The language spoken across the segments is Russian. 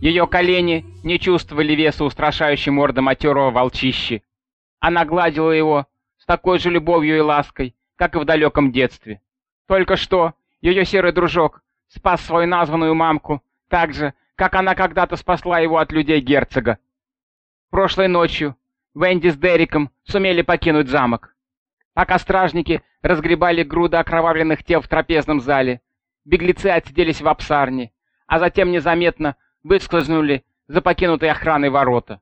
Ее колени не чувствовали веса устрашающей морды матерого волчищи. Она гладила его с такой же любовью и лаской, как и в далеком детстве. Только что ее серый дружок спас свою названную мамку так же, как она когда-то спасла его от людей герцога. Прошлой ночью Венди с Дериком сумели покинуть замок. Пока стражники разгребали груды окровавленных тел в трапезном зале, беглецы отсиделись в обсарне, а затем незаметно выскользнули за покинутой охраной ворота.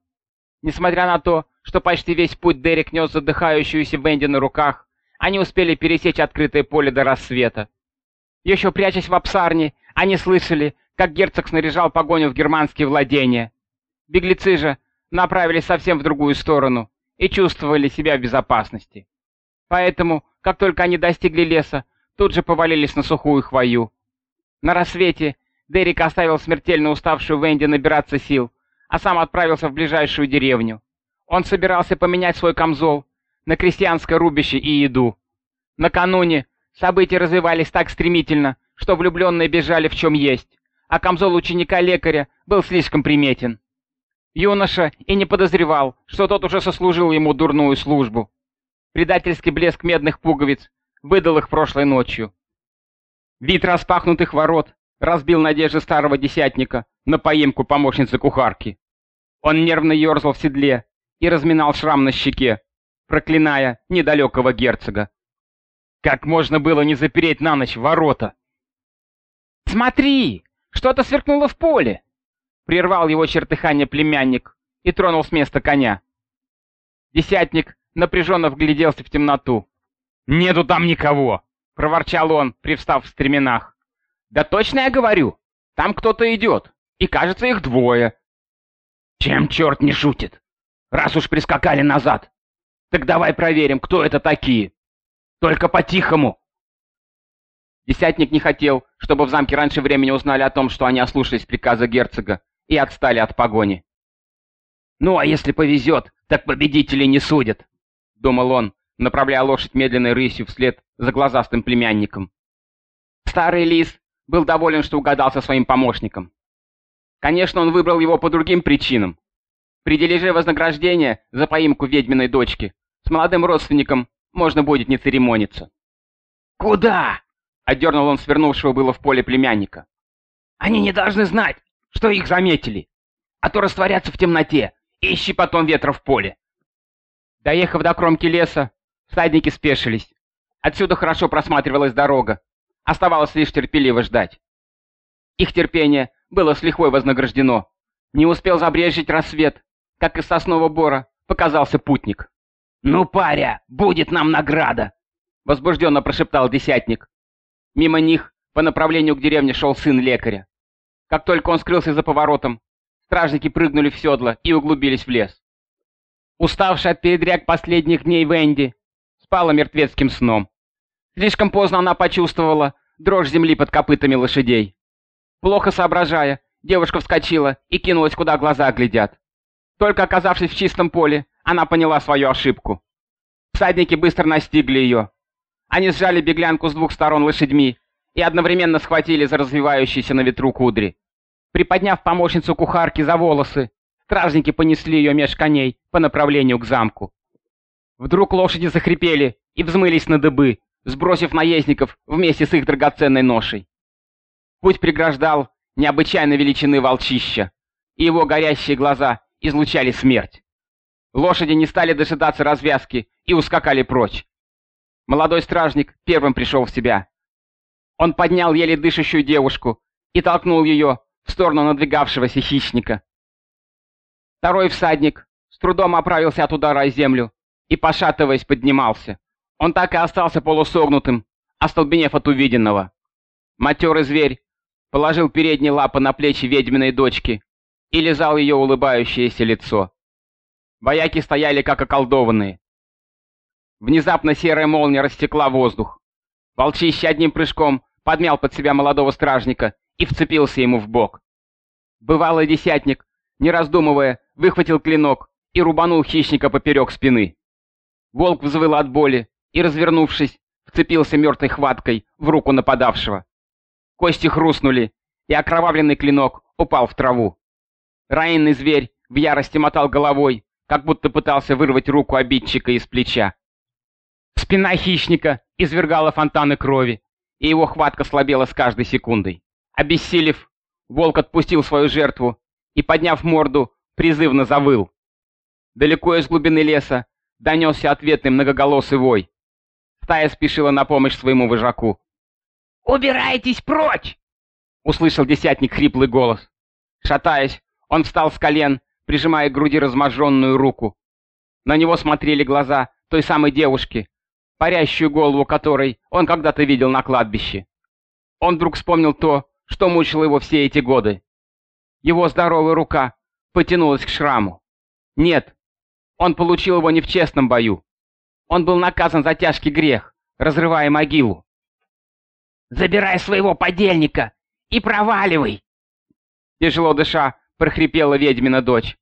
Несмотря на то, что почти весь путь Дерек нес задыхающуюся Венди на руках, они успели пересечь открытое поле до рассвета. Еще прячась в обсарне, они слышали, как герцог снаряжал погоню в германские владения. Беглецы же направились совсем в другую сторону и чувствовали себя в безопасности. Поэтому, как только они достигли леса, тут же повалились на сухую хвою. На рассвете Дерек оставил смертельно уставшую Венди набираться сил, а сам отправился в ближайшую деревню. Он собирался поменять свой камзол на крестьянское рубище и еду. Накануне события развивались так стремительно, что влюбленные бежали в чем есть, а камзол ученика-лекаря был слишком приметен. Юноша и не подозревал, что тот уже сослужил ему дурную службу. Предательский блеск медных пуговиц выдал их прошлой ночью. Вид распахнутых ворот разбил надежды старого десятника на поимку помощницы кухарки. Он нервно ерзал в седле и разминал шрам на щеке, проклиная недалекого герцога. Как можно было не запереть на ночь ворота? «Смотри! Что-то сверкнуло в поле!» Прервал его чертыхание племянник и тронул с места коня. Десятник напряженно вгляделся в темноту. «Нету там никого!» — проворчал он, привстав в стременах. «Да точно я говорю! Там кто-то идет, и кажется их двое!» «Чем черт не шутит? Раз уж прискакали назад, так давай проверим, кто это такие! Только по-тихому!» Десятник не хотел, чтобы в замке раньше времени узнали о том, что они ослушались приказа герцога, и отстали от погони. «Ну, а если повезет, так победители не судят», — думал он, направляя лошадь медленной рысью вслед за глазастым племянником. Старый лис был доволен, что угадал со своим помощником. Конечно, он выбрал его по другим причинам. При дележе вознаграждения за поимку ведьминой дочки с молодым родственником можно будет не церемониться. «Куда?» — одернул он свернувшего было в поле племянника. «Они не должны знать, что их заметили, а то растворятся в темноте, ищи потом ветра в поле. Доехав до кромки леса, всадники спешились. Отсюда хорошо просматривалась дорога. Оставалось лишь терпеливо ждать. Их терпение было с лихвой вознаграждено. Не успел забрежить рассвет, как из соснового бора показался путник. «Ну, паря, будет нам награда!» — возбужденно прошептал десятник. Мимо них по направлению к деревне шел сын лекаря. Как только он скрылся за поворотом, стражники прыгнули в седло и углубились в лес. Уставшая от передряг последних дней Венди спала мертвецким сном. Слишком поздно она почувствовала дрожь земли под копытами лошадей. Плохо соображая, девушка вскочила и кинулась, куда глаза глядят. Только оказавшись в чистом поле, она поняла свою ошибку. Всадники быстро настигли ее. Они сжали беглянку с двух сторон лошадьми и одновременно схватили за развивающиеся на ветру кудри. Приподняв помощницу кухарки за волосы, стражники понесли ее меж коней по направлению к замку. Вдруг лошади захрипели и взмылись на дыбы, сбросив наездников вместе с их драгоценной ношей. Путь преграждал необычайной величины волчища, и его горящие глаза излучали смерть. Лошади не стали дожидаться развязки и ускакали прочь. Молодой стражник первым пришел в себя. Он поднял еле дышащую девушку и толкнул ее в сторону надвигавшегося хищника. Второй всадник с трудом оправился от удара о землю и, пошатываясь, поднимался. Он так и остался полусогнутым, остолбенев от увиденного. Матерый зверь положил передние лапы на плечи ведьминой дочки и лизал ее улыбающееся лицо. Вояки стояли как околдованные. Внезапно серая молния растекла воздух. Волчище одним прыжком подмял под себя молодого стражника и вцепился ему в бок. Бывалый десятник, не раздумывая, выхватил клинок и рубанул хищника поперек спины. Волк взвыл от боли и, развернувшись, вцепился мертвой хваткой в руку нападавшего. Кости хрустнули, и окровавленный клинок упал в траву. Раненый зверь в ярости мотал головой, как будто пытался вырвать руку обидчика из плеча. Спина хищника извергала фонтаны крови, и его хватка слабела с каждой секундой. Обессилев, волк отпустил свою жертву и, подняв морду, призывно завыл. Далеко из глубины леса донесся ответный многоголосый вой. Стая спешила на помощь своему вожаку. «Убирайтесь прочь!» — услышал десятник хриплый голос. Шатаясь, он встал с колен, прижимая к груди разможженную руку. На него смотрели глаза той самой девушки, парящую голову которой он когда-то видел на кладбище. Он вдруг вспомнил то, что мучило его все эти годы. Его здоровая рука потянулась к шраму. Нет, он получил его не в честном бою. Он был наказан за тяжкий грех, разрывая могилу. «Забирай своего подельника и проваливай!» Тяжело дыша, прохрипела ведьмина дочь.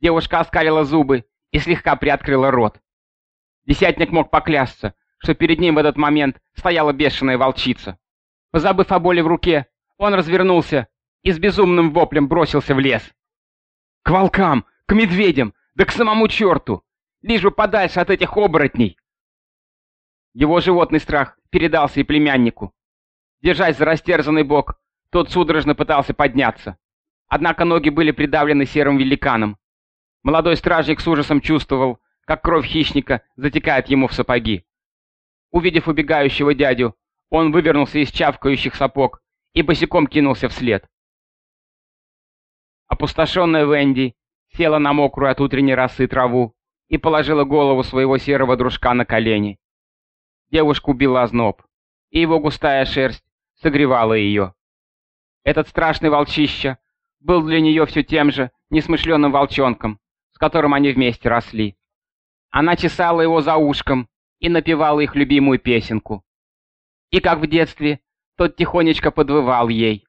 Девушка оскалила зубы и слегка приоткрыла рот. Десятник мог поклясться, что перед ним в этот момент стояла бешеная волчица. Позабыв о боли в руке, он развернулся и с безумным воплем бросился в лес. К волкам, к медведям, да к самому черту! Лишь бы подальше от этих оборотней! Его животный страх передался и племяннику. Держась за растерзанный бок, тот судорожно пытался подняться. Однако ноги были придавлены серым великаном. Молодой стражник с ужасом чувствовал, как кровь хищника затекает ему в сапоги. Увидев убегающего дядю, он вывернулся из чавкающих сапог и босиком кинулся вслед. Опустошенная Венди села на мокрую от утренней росы траву и положила голову своего серого дружка на колени. Девушку убила озноб, и его густая шерсть согревала ее. Этот страшный волчище был для нее все тем же несмышленым волчонком, с которым они вместе росли. Она чесала его за ушком и напевала их любимую песенку. И как в детстве, тот тихонечко подвывал ей.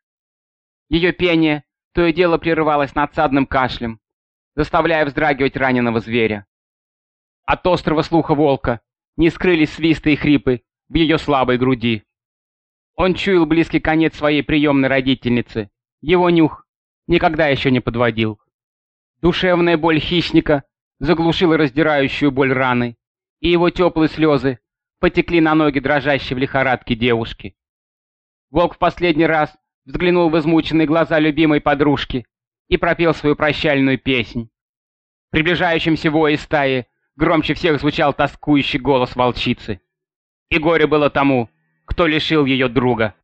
Ее пение то и дело прерывалось надсадным кашлем, заставляя вздрагивать раненого зверя. От острого слуха волка не скрылись свисты и хрипы в ее слабой груди. Он чуял близкий конец своей приемной родительницы. Его нюх никогда еще не подводил. Душевная боль хищника заглушила раздирающую боль раны, и его теплые слезы потекли на ноги дрожащей в лихорадке девушки. Волк в последний раз взглянул в измученные глаза любимой подружки и пропел свою прощальную песнь. В приближающемся вое стаи громче всех звучал тоскующий голос волчицы. И горе было тому, кто лишил ее друга.